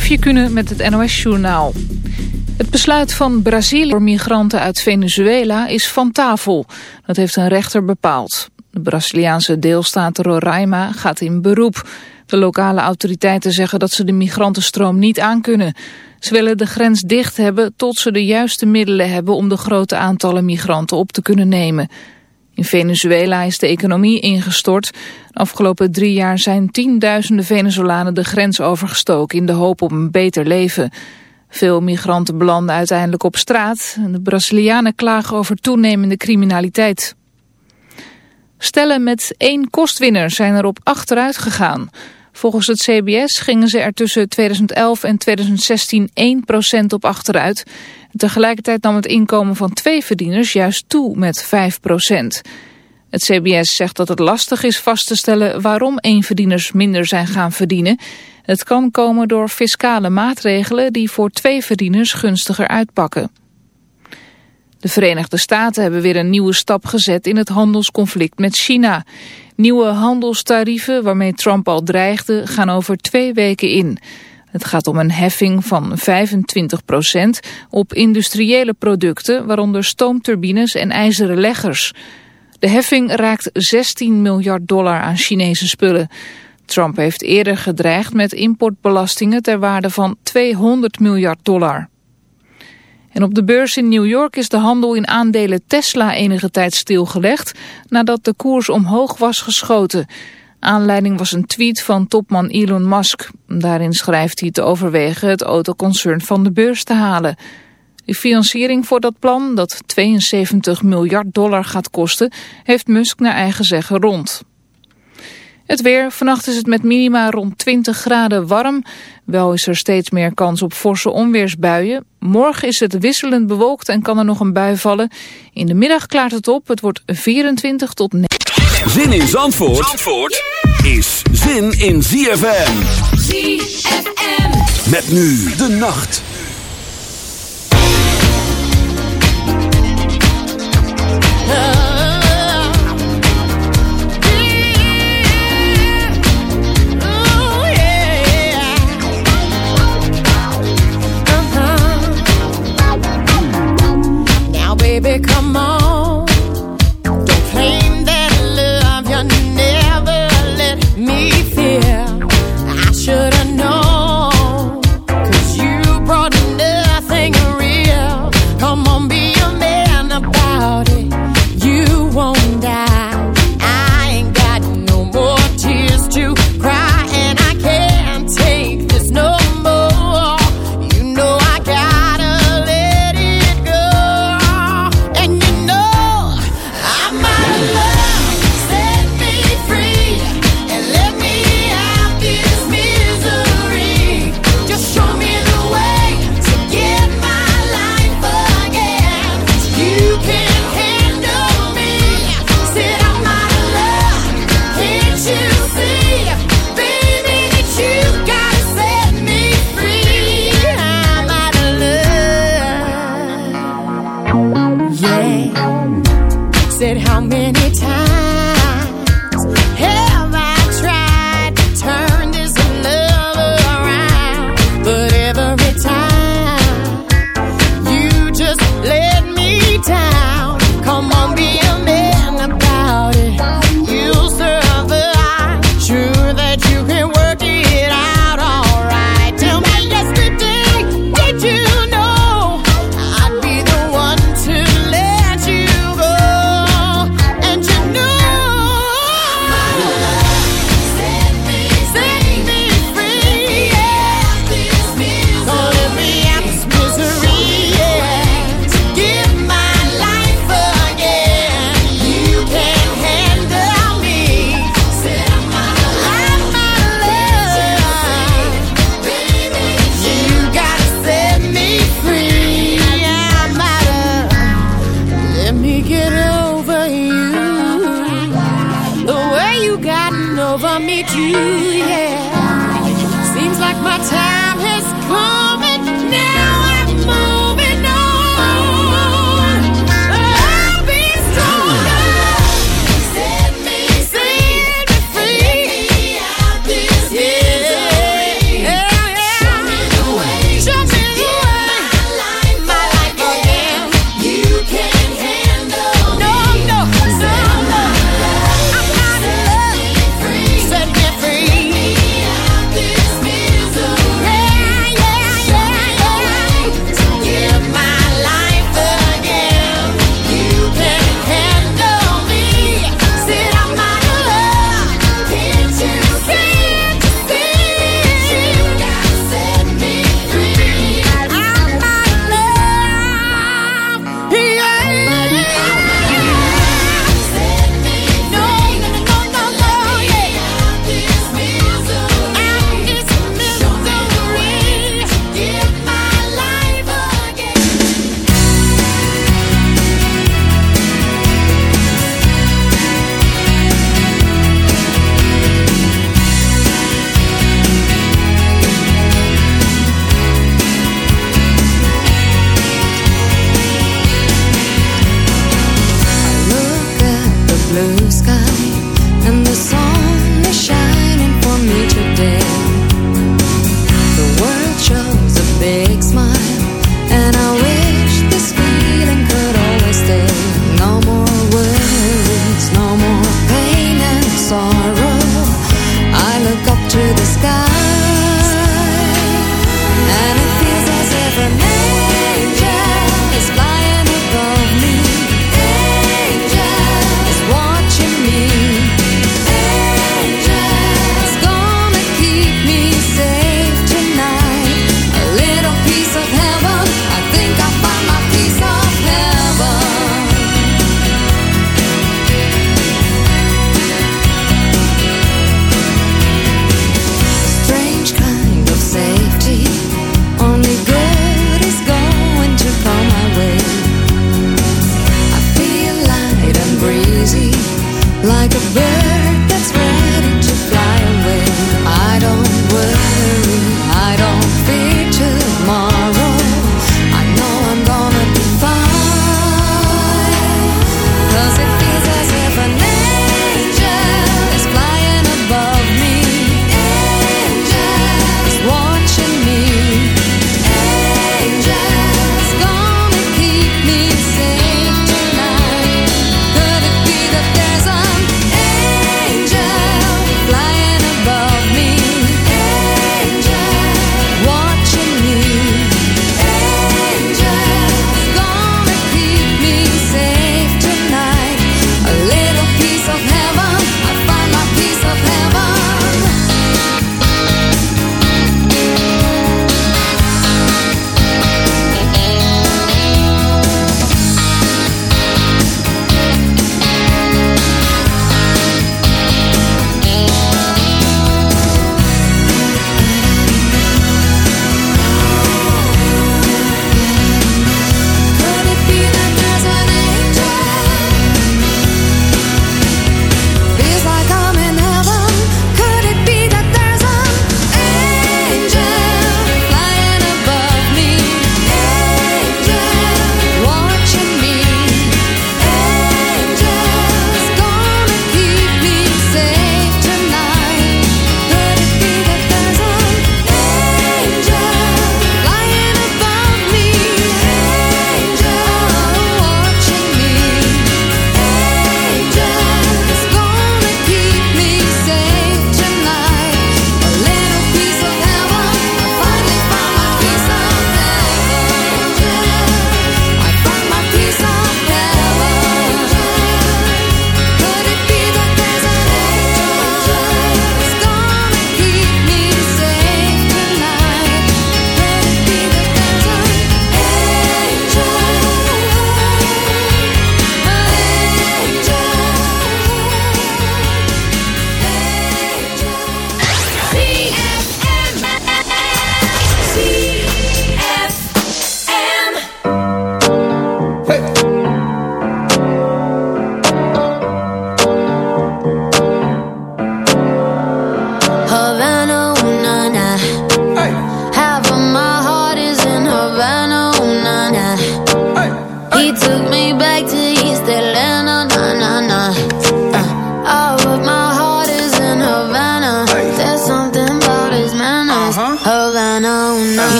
Eefje Kunnen met het NOS-journaal. Het besluit van Brazilië voor migranten uit Venezuela is van tafel. Dat heeft een rechter bepaald. De Braziliaanse deelstaat Roraima gaat in beroep. De lokale autoriteiten zeggen dat ze de migrantenstroom niet aankunnen. Ze willen de grens dicht hebben tot ze de juiste middelen hebben... om de grote aantallen migranten op te kunnen nemen. In Venezuela is de economie ingestort. De afgelopen drie jaar zijn tienduizenden Venezolanen de grens overgestoken in de hoop op een beter leven. Veel migranten belanden uiteindelijk op straat de Brazilianen klagen over toenemende criminaliteit. Stellen met één kostwinner zijn erop achteruit gegaan. Volgens het CBS gingen ze er tussen 2011 en 2016 1% op achteruit. Tegelijkertijd nam het inkomen van twee verdieners juist toe met 5%. Het CBS zegt dat het lastig is vast te stellen waarom éénverdieners minder zijn gaan verdienen. Het kan komen door fiscale maatregelen die voor twee verdieners gunstiger uitpakken. De Verenigde Staten hebben weer een nieuwe stap gezet in het handelsconflict met China. Nieuwe handelstarieven waarmee Trump al dreigde gaan over twee weken in. Het gaat om een heffing van 25% op industriële producten, waaronder stoomturbines en ijzeren leggers. De heffing raakt 16 miljard dollar aan Chinese spullen. Trump heeft eerder gedreigd met importbelastingen ter waarde van 200 miljard dollar. En op de beurs in New York is de handel in aandelen Tesla enige tijd stilgelegd nadat de koers omhoog was geschoten. Aanleiding was een tweet van topman Elon Musk. Daarin schrijft hij te overwegen het autoconcern van de beurs te halen. De financiering voor dat plan, dat 72 miljard dollar gaat kosten, heeft Musk naar eigen zeggen rond. Het weer. Vannacht is het met minima rond 20 graden warm. Wel is er steeds meer kans op forse onweersbuien. Morgen is het wisselend bewolkt en kan er nog een bui vallen. In de middag klaart het op. Het wordt 24 tot 9. Zin in Zandvoort, Zandvoort is zin in ZFM. ZFM. Met nu de nacht. baby, come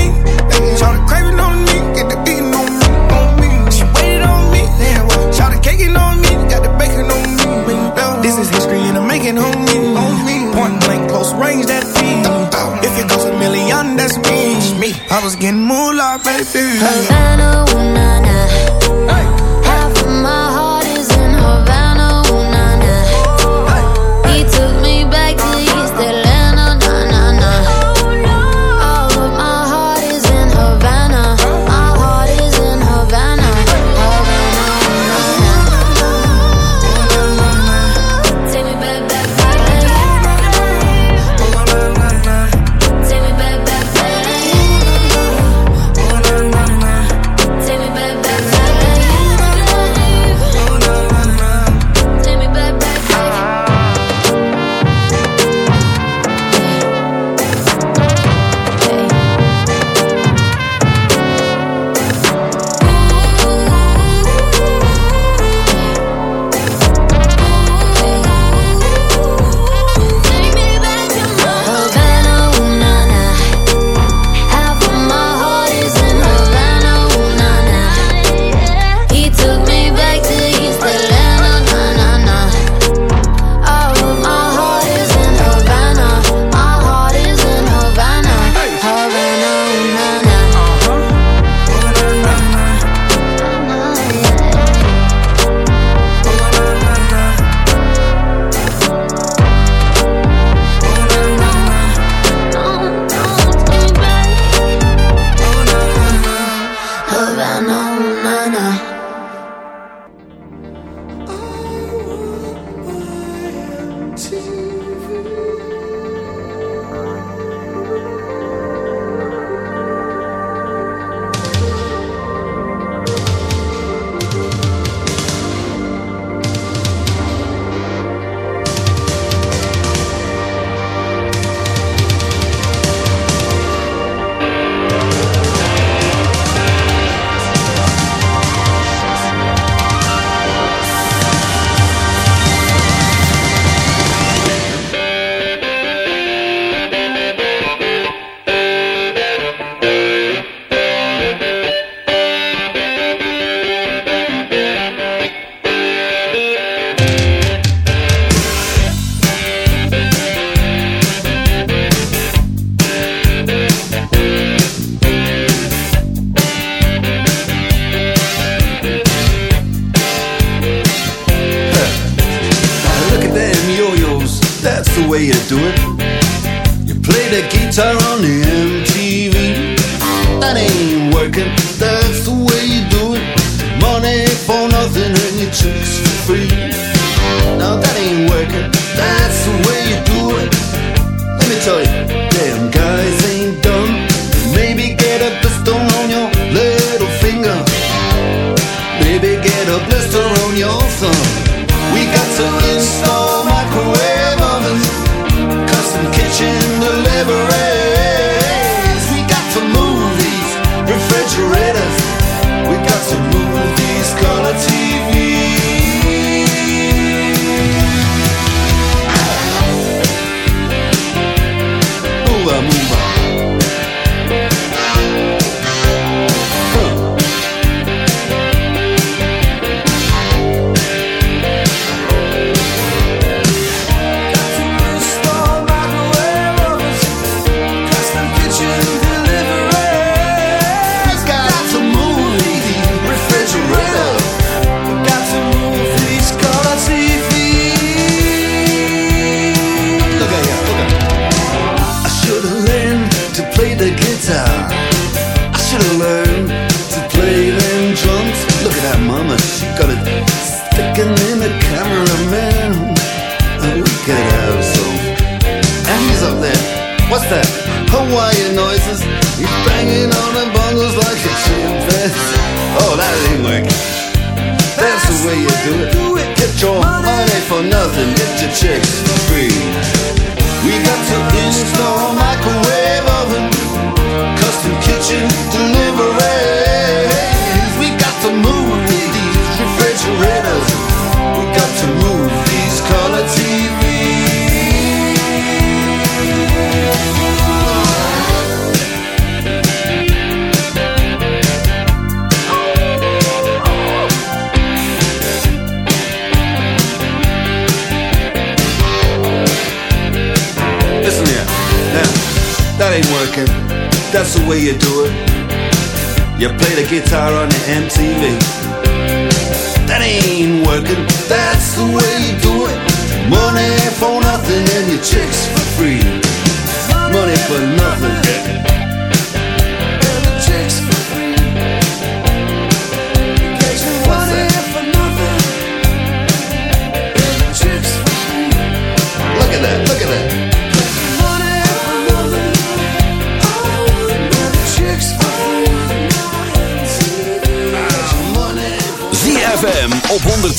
me. Shout craving on me, get the beating on me, on me. She waited on me, shout caking on me, got the bacon on me. This is history and I'm making on me, on me. Point blank, close range, that thing. If it goes a million, that's me. me. I was getting moolah, baby. Havana, ooh, nah, nah.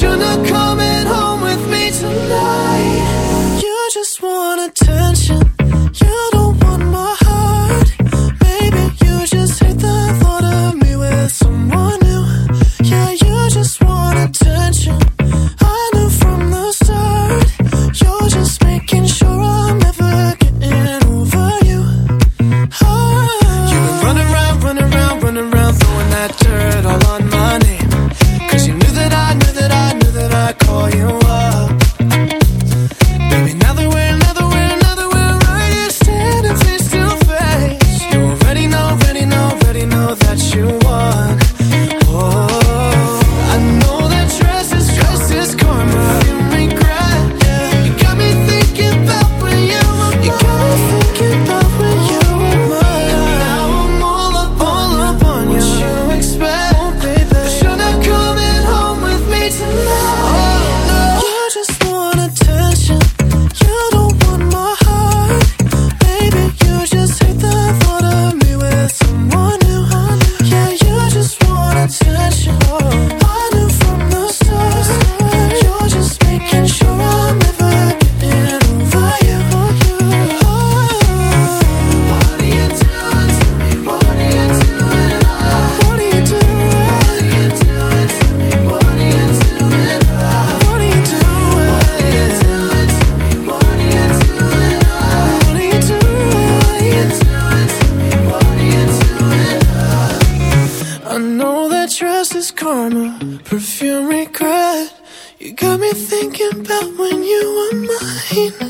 You're not coming home with me tonight. You just want attention. You don't You.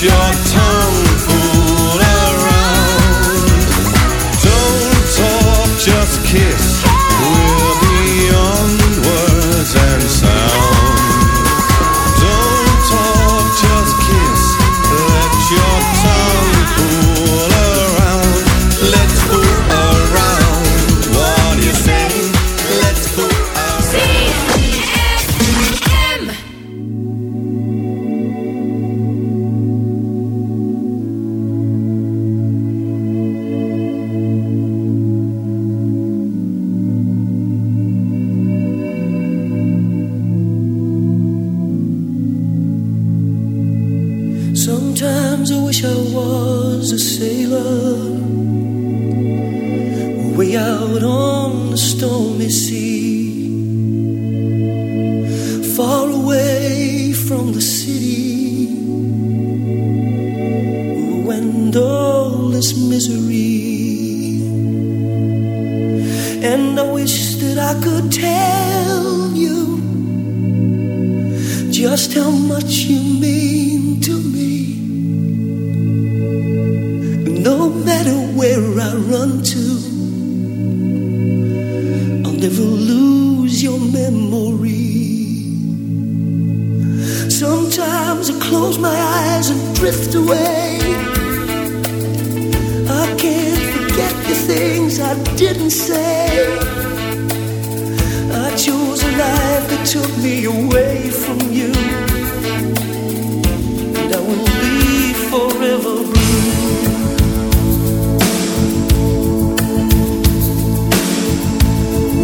your tongue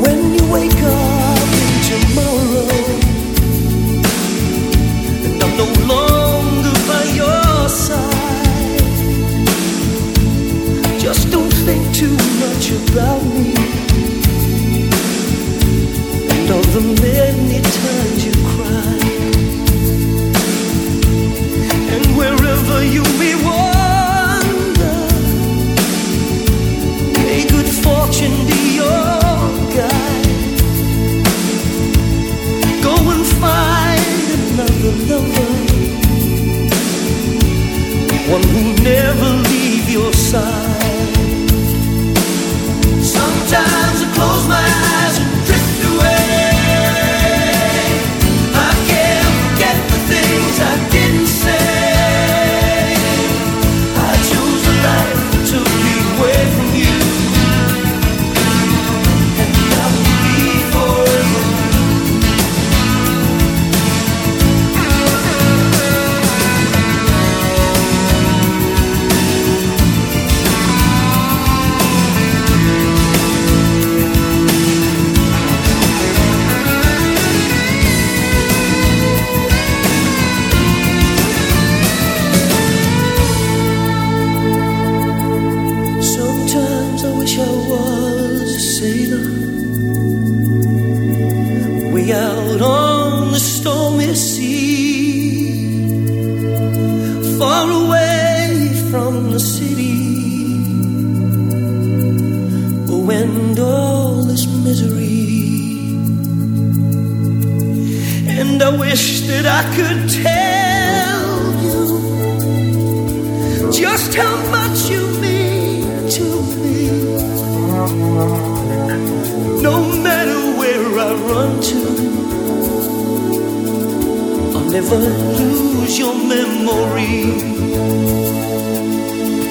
When you wake up just how much you mean to me. No matter where I run to, I'll never lose your memory.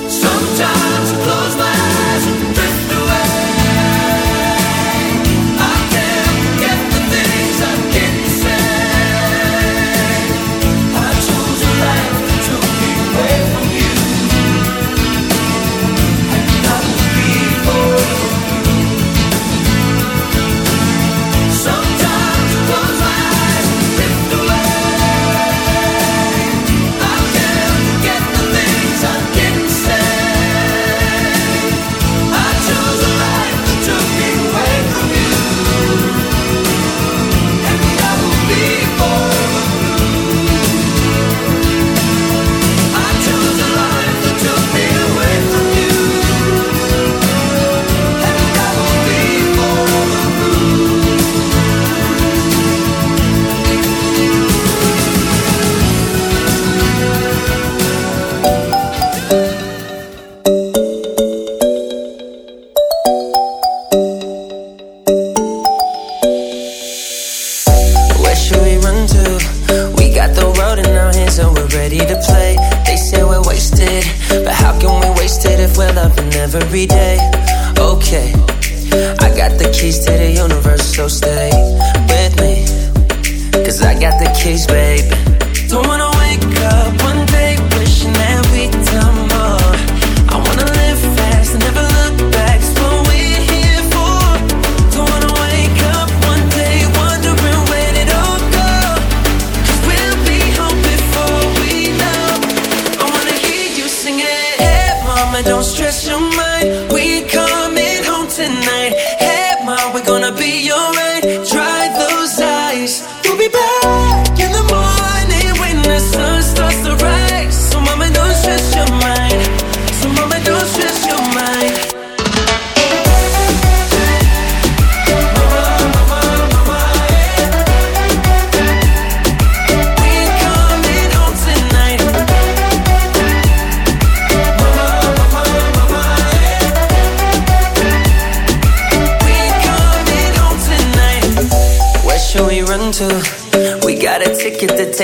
Sometimes I close my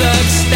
of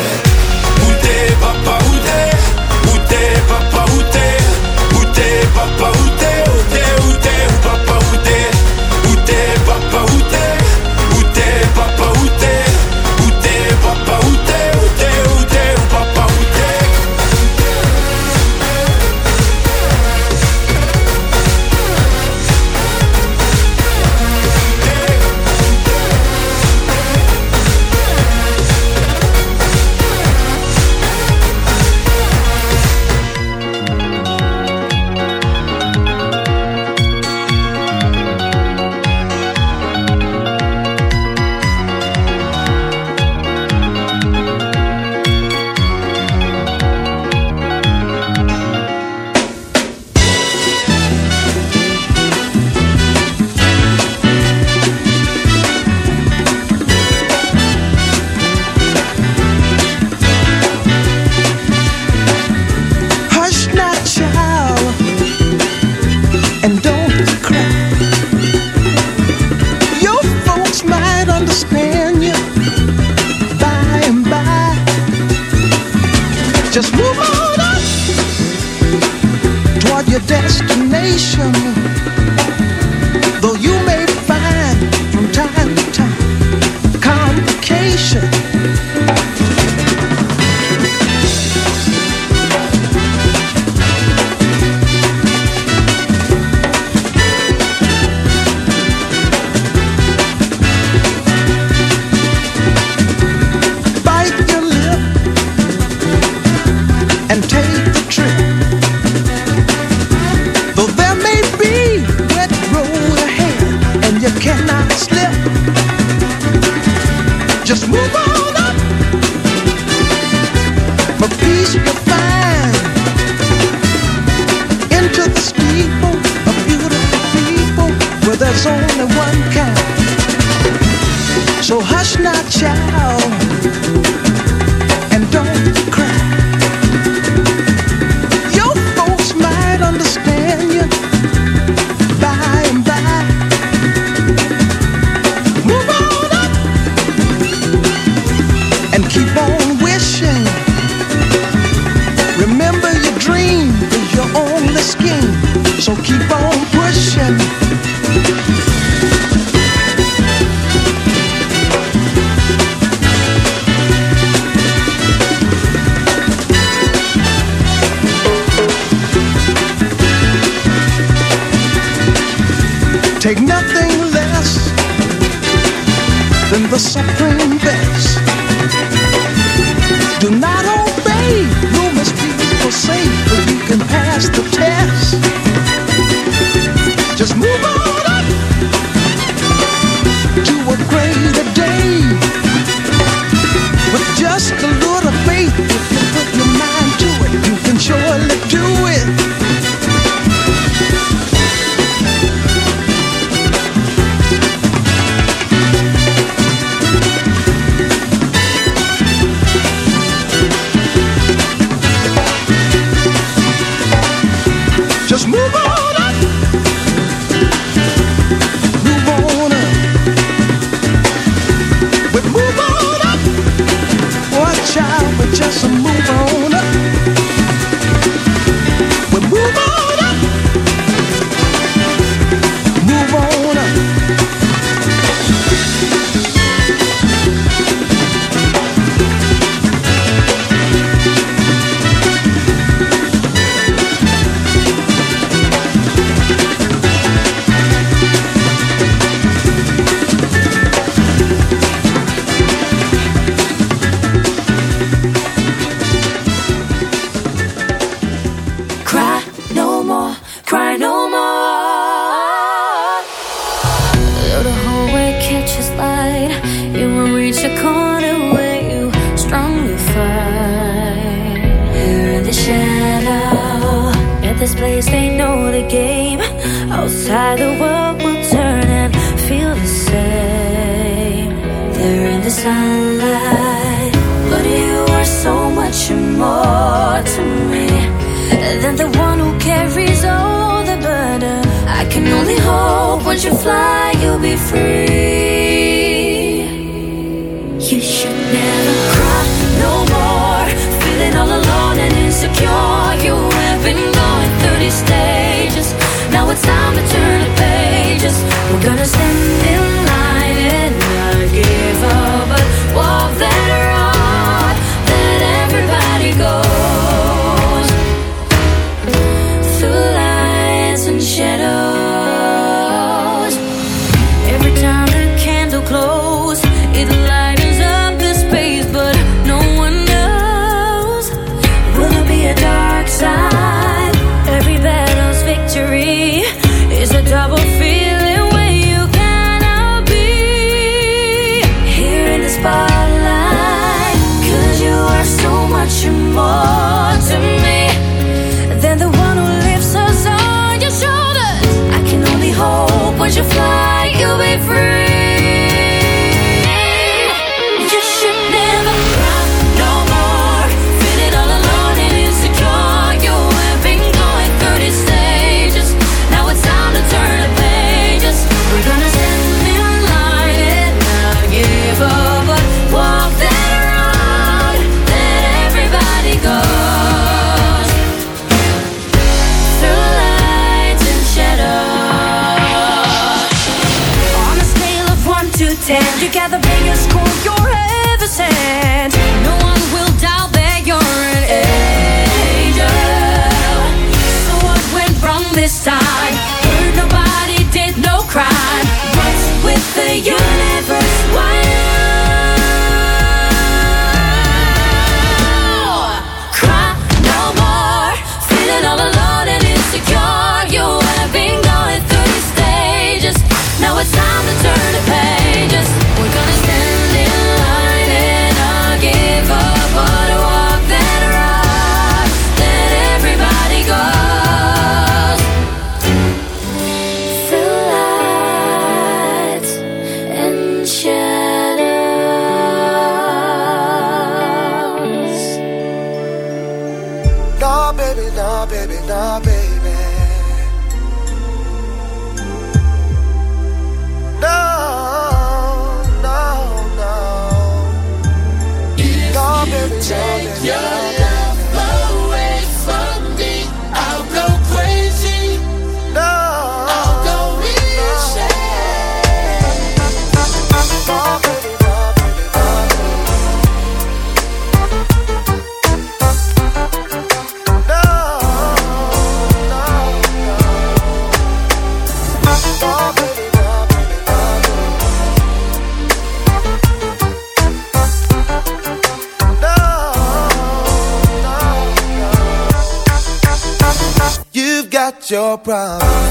your problem.